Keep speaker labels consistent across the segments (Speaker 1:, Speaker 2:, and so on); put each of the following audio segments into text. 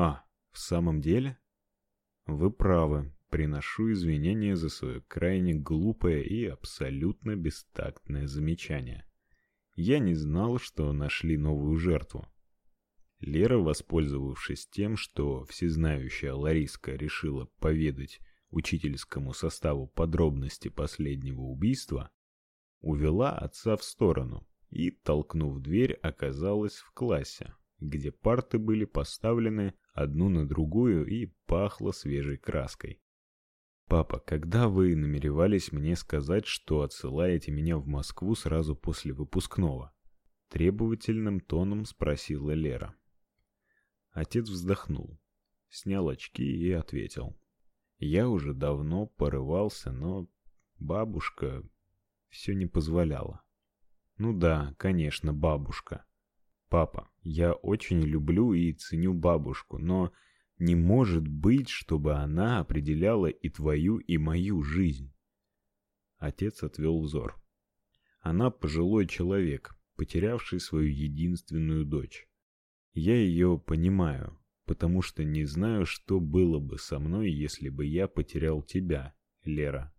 Speaker 1: А, в самом деле? Вы правы. Приношу извинения за свое крайне глупое и абсолютно бестактное замечание. Я не знал, что нашли новую жертву. Лера, воспользовавшись тем, что всезнающая Лариска решила поведать учительскому составу подробности последнего убийства, увела отца в сторону и, толкнув дверь, оказалась в классе, где парты были поставлены одну на другую и пахло свежей краской. Папа, когда вы намеревались мне сказать, что отсылаете меня в Москву сразу после выпускного? требовательным тоном спросила Лера. Отец вздохнул, снял очки и ответил: "Я уже давно порывался, но бабушка все не позволяла". Ну да, конечно, бабушка. Папа, я очень люблю и ценю бабушку, но не может быть, чтобы она определяла и твою, и мою жизнь. Отец отвел взор. Она пожилой человек, потерявший свою единственную дочь. Я ее понимаю, потому что не знаю, что было бы со мной, если бы я потерял тебя, Лера.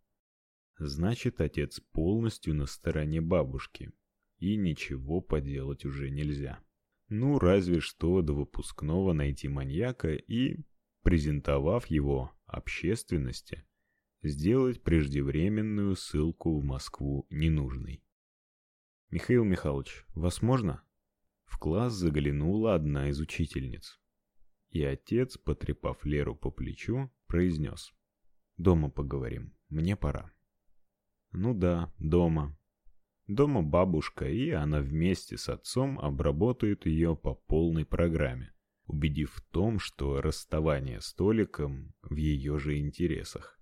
Speaker 1: Значит, отец полностью на стороне бабушки, и ничего поделать уже нельзя. Ну, разве что до выпускного найти маньяка и, презентовав его общественности, сделать преждевременную ссылку в Москву ненужной. Михаил Михайлович, вас можно? В класс заглянула одна из учительниц. И отец, потрепав Леру по плечу, произнес: "Дома поговорим. Мне пора". Ну да, дома. Дома бабушка, и она вместе с отцом обработают ее по полной программе, убедив в том, что расставание с Толиком в ее же интересах.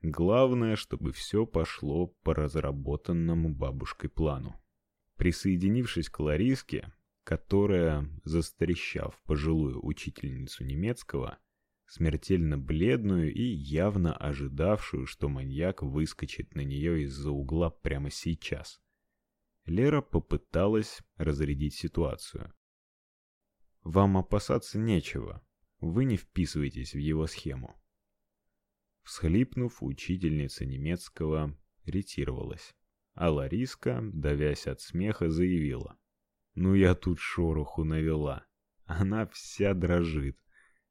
Speaker 1: Главное, чтобы все пошло по разработанному бабушкой плану. Присоединившись к Лариске, которая, застрещав пожилую учительницу немецкого, смертельно бледную и явно ожидавшую, что маньяк выскочит на нее из-за угла прямо сейчас, Лера попыталась разрядить ситуацию. Вам опасаться нечего. Вы не вписываетесь в его схему. Всхлипнув, учительница немецкого ретировалась, а Лариска, давясь от смеха, заявила: "Ну я тут шороху навела. Она вся дрожит,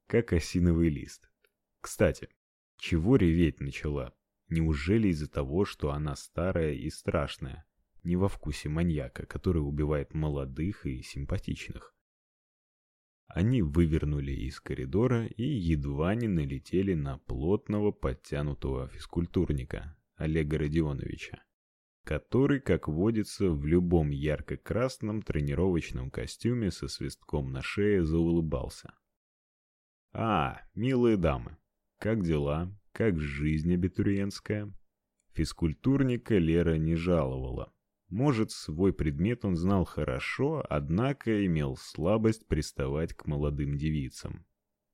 Speaker 1: как осиновый лист. Кстати, чего реветь начала? Неужели из-за того, что она старая и страшная?" Не во вкусе маньяка, который убивает молодых и симпатичных. Они вывернули из коридора и едва не налетели на плотного подтянутого физкультурника Олега Родионовича, который, как водится, в любом ярко-красном тренировочном костюме со свистком на шее заулыбался. А, милые дамы, как дела? Как жизнь абитуриентская? Физкультурника Лера не жаловала. Может, свой предмет он знал хорошо, однако имел слабость приставать к молодым девицам.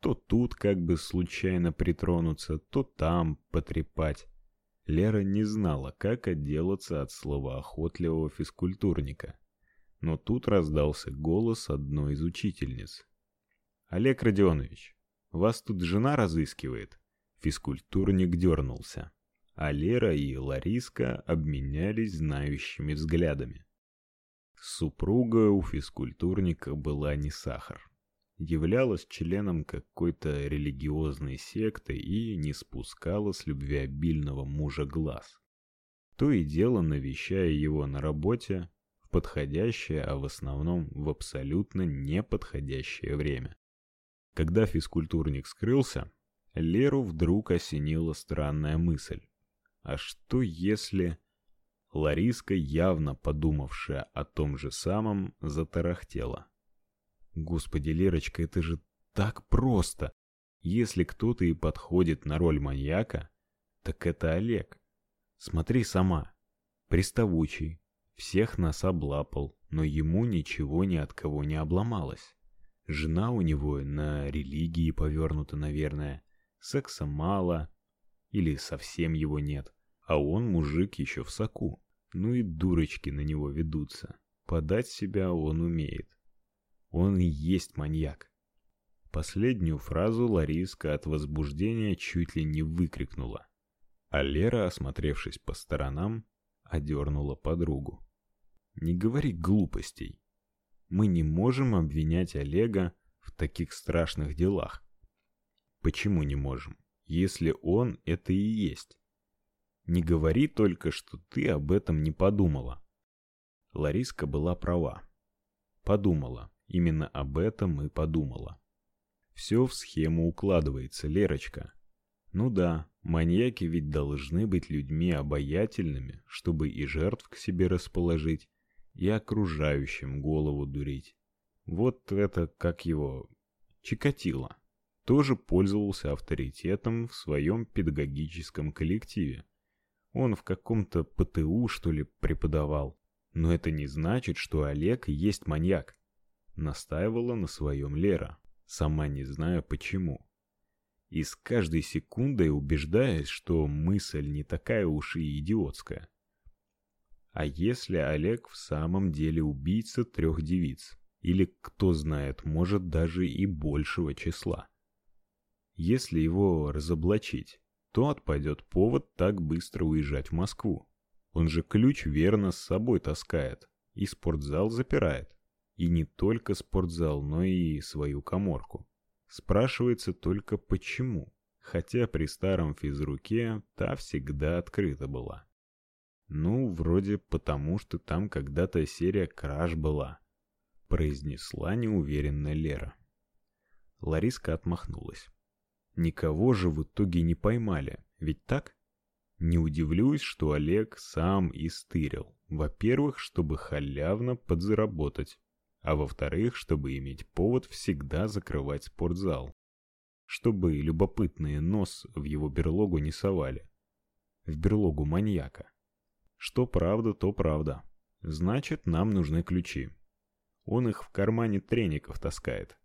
Speaker 1: То тут как бы случайно притронуться, то там потрепать. Лера не знала, как отделаться от слова охотливого физкультурника. Но тут раздался голос одной из учительниц. Олег Родионович, вас тут жена разыскивает. Физкультурник дернулся а Лера и Лариска обменялись знающими взглядами. Супруга у физкультурника была не сахар. Являлась членом какой-то религиозной секты и не спускала с любвеобильного мужа глаз. То и дело навещая его на работе в подходящее, а в основном в абсолютно неподходящее время. Когда физкультурник скрылся, Леру вдруг осенила странная мысль. А что если... Лариска, явно подумавшая о том же самом, затарахтела. Господи, Лерочка, это же так просто. Если кто-то и подходит на роль маньяка, так это Олег. Смотри сама. Приставучий, всех нас облапал, но ему ничего ни от кого не обломалось. Жена у него на религии повернута, наверное. Секса мало или совсем его нет. А он мужик еще в соку. Ну и дурочки на него ведутся. Подать себя он умеет. Он и есть маньяк. Последнюю фразу Лариска от возбуждения чуть ли не выкрикнула. А Лера, осмотревшись по сторонам, одернула подругу. Не говори глупостей. Мы не можем обвинять Олега в таких страшных делах. Почему не можем, если он это и есть? Не говори только, что ты об этом не подумала. Лариска была права. Подумала. Именно об этом и подумала. Все в схему укладывается, Лерочка. Ну да, маньяки ведь должны быть людьми обаятельными, чтобы и жертв к себе расположить, и окружающим голову дурить. Вот это, как его, Чикатило, тоже пользовался авторитетом в своем педагогическом коллективе. Он в каком-то ПТУ, что ли, преподавал. Но это не значит, что Олег есть маньяк. Настаивала на своем Лера, сама не зная почему. И с каждой секундой убеждаясь, что мысль не такая уж и идиотская. А если Олег в самом деле убийца трех девиц? Или, кто знает, может даже и большего числа? Если его разоблачить, то отпадет повод так быстро уезжать в Москву. Он же ключ верно с собой таскает и спортзал запирает. И не только спортзал, но и свою каморку. Спрашивается только почему, хотя при старом физруке та всегда открыта была. Ну, вроде потому, что там когда-то серия краж была, произнесла неуверенно Лера. Лариска отмахнулась. Никого же в итоге не поймали, ведь так? Не удивлюсь, что Олег сам и стырил. Во-первых, чтобы халявно подзаработать, а во-вторых, чтобы иметь повод всегда закрывать спортзал, чтобы любопытные нос в его берлогу не совали. В берлогу маньяка. Что правда, то правда. Значит, нам нужны ключи. Он их в кармане треников таскает.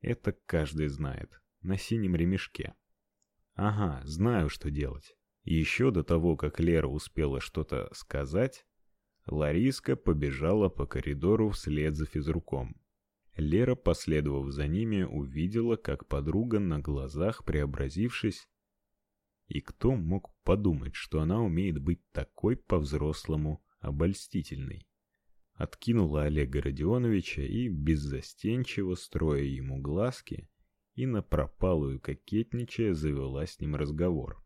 Speaker 1: Это каждый знает. На синем ремешке. Ага, знаю, что делать. Еще до того, как Лера успела что-то сказать, Лариска побежала по коридору вслед за физруком. Лера, последовав за ними, увидела, как подруга на глазах преобразившись, и кто мог подумать, что она умеет быть такой по-взрослому обольстительной? Откинула Олега Родионовича и беззастенчиво строя ему глазки и на пропалую кокетничая завела с ним разговор.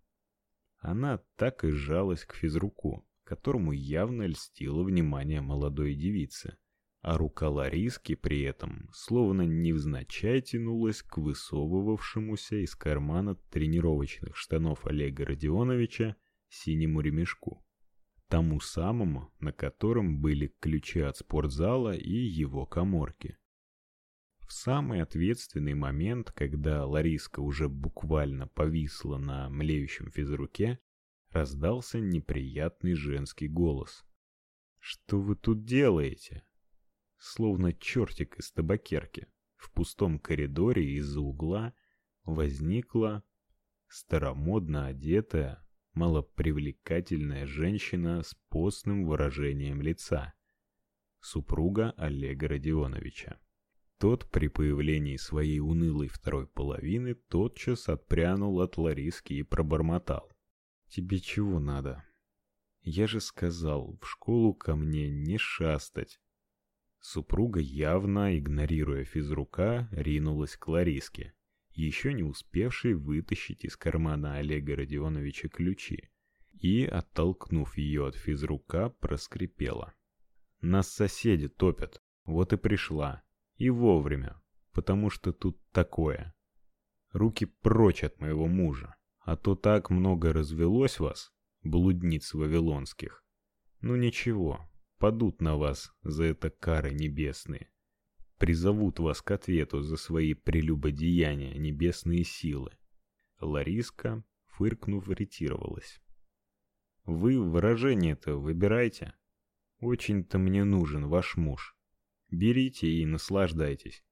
Speaker 1: Она так и сжалась к физруку, которому явно льстило внимание молодой девицы, а рука Лариски при этом словно невзначай тянулась к высовывавшемуся из кармана тренировочных штанов Олега Родионовича синему ремешку, тому самому, на котором были ключи от спортзала и его каморки. В самый ответственный момент, когда Лариска уже буквально повисла на млеющем физруке, раздался неприятный женский голос. «Что вы тут делаете?» Словно чертик из табакерки, в пустом коридоре из-за угла возникла старомодно одетая, малопривлекательная женщина с постным выражением лица. Супруга Олега Родионовича. Тот при появлении своей унылой второй половины тотчас отпрянул от Лариски и пробормотал: "Тебе чего надо? Я же сказал, в школу ко мне не шастать". Супруга, явно игнорируя физрука, ринулась к Лариске, еще не успевшей вытащить из кармана Олега Родионовича ключи, и, оттолкнув ее от физрука, проскрипела: "Нас соседи топят. Вот и пришла. И вовремя, потому что тут такое. Руки прочь от моего мужа, а то так много развелось вас, блудниц вавилонских. Ну ничего, падут на вас за это кары небесные. Призовут вас к ответу за свои прелюбодеяния небесные силы. Лариска, фыркнув, ретировалась. Вы выражение-то выбирайте. Очень-то мне нужен ваш муж. Берите и наслаждайтесь.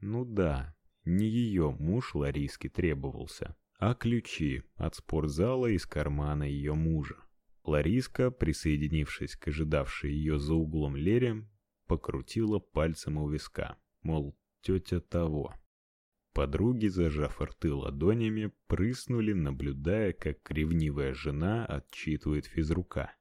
Speaker 1: Ну да, не ее муж Лариске требовался, а ключи от спортзала из кармана ее мужа. Лариска, присоединившись к ожидавшей ее за углом Лере, покрутила пальцем у виска, мол, тетя того. Подруги, зажав рты ладонями, прыснули, наблюдая, как ревнивая жена отчитывает физрука.